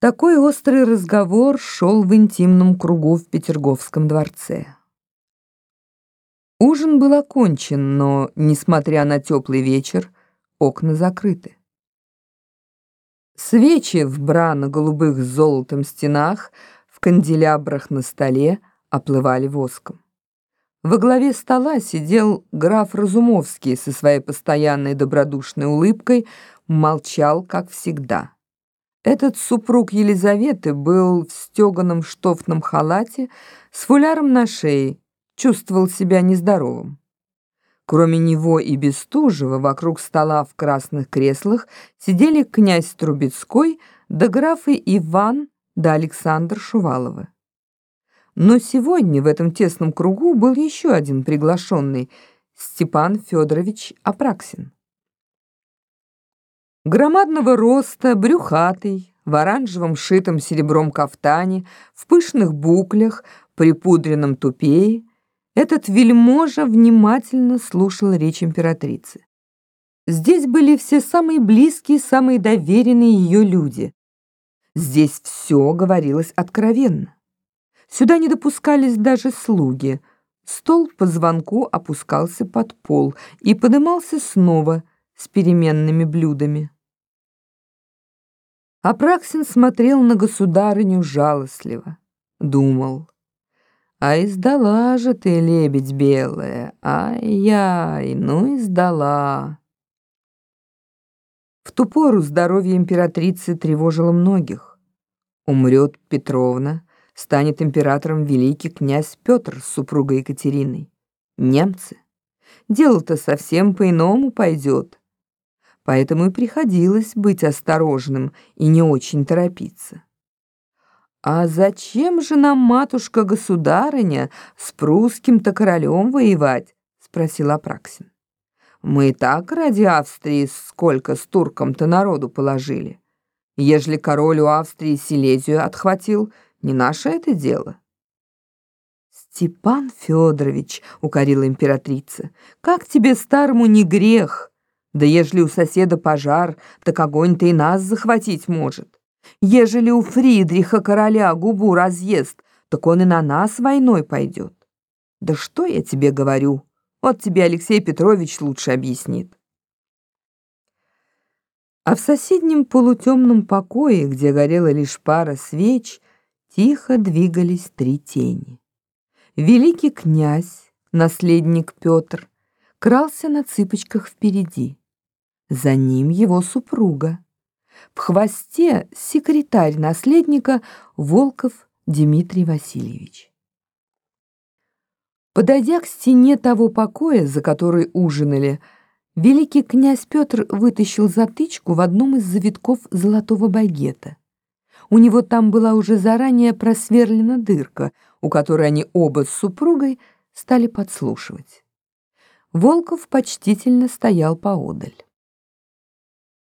Такой острый разговор шел в интимном кругу в Петерговском дворце. Ужин был окончен, но, несмотря на теплый вечер, окна закрыты. Свечи в брано-голубых с золотом стенах, в канделябрах на столе оплывали воском. Во главе стола сидел граф Разумовский со своей постоянной добродушной улыбкой, молчал, как всегда. Этот супруг Елизаветы был в стеганом штофном халате с фуляром на шее, чувствовал себя нездоровым. Кроме него и Бестужева вокруг стола в красных креслах сидели князь Трубецкой да графы Иван да Александр Шуваловы. Но сегодня в этом тесном кругу был еще один приглашенный – Степан Федорович Апраксин. Громадного роста, брюхатый, в оранжевом шитом серебром кафтане, в пышных буклях, припудренном тупее, этот вельможа внимательно слушал речь императрицы. Здесь были все самые близкие, самые доверенные ее люди. Здесь все говорилось откровенно. Сюда не допускались даже слуги. Стол по звонку опускался под пол и подымался снова с переменными блюдами. Апраксин смотрел на государыню жалостливо, думал. «А издала же ты, лебедь белая, ай-яй, ну издала». В ту пору здоровье императрицы тревожило многих. Умрет Петровна, станет императором великий князь Петр с супругой Екатериной. Немцы. Дело-то совсем по-иному пойдет поэтому и приходилось быть осторожным и не очень торопиться. «А зачем же нам, матушка-государыня, с прусским-то королем воевать?» — спросил Апраксин. «Мы и так ради Австрии сколько с турком-то народу положили. Ежели король у Австрии Силезию отхватил, не наше это дело». «Степан Федорович», — укорила императрица, — «как тебе, старому, не грех?» Да ежели у соседа пожар, так огонь-то и нас захватить может. Ежели у Фридриха короля губу разъест, так он и на нас войной пойдет. Да что я тебе говорю? Вот тебе Алексей Петрович лучше объяснит. А в соседнем полутемном покое, где горела лишь пара свеч, тихо двигались три тени. Великий князь, наследник Петр, крался на цыпочках впереди. За ним его супруга. В хвосте секретарь наследника Волков Дмитрий Васильевич. Подойдя к стене того покоя, за который ужинали, великий князь Петр вытащил затычку в одном из завитков золотого багета. У него там была уже заранее просверлена дырка, у которой они оба с супругой стали подслушивать. Волков почтительно стоял поодаль.